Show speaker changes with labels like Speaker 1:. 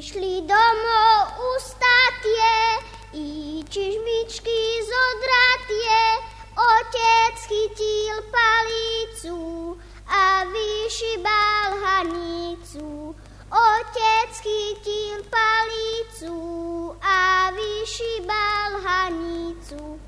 Speaker 1: Išli domov ustatie, i čižmičky zodratie, otec chytil palicu a vyšibal hanicu. Otec chytil palicu a vyšibal hanicu.